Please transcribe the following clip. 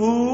fool.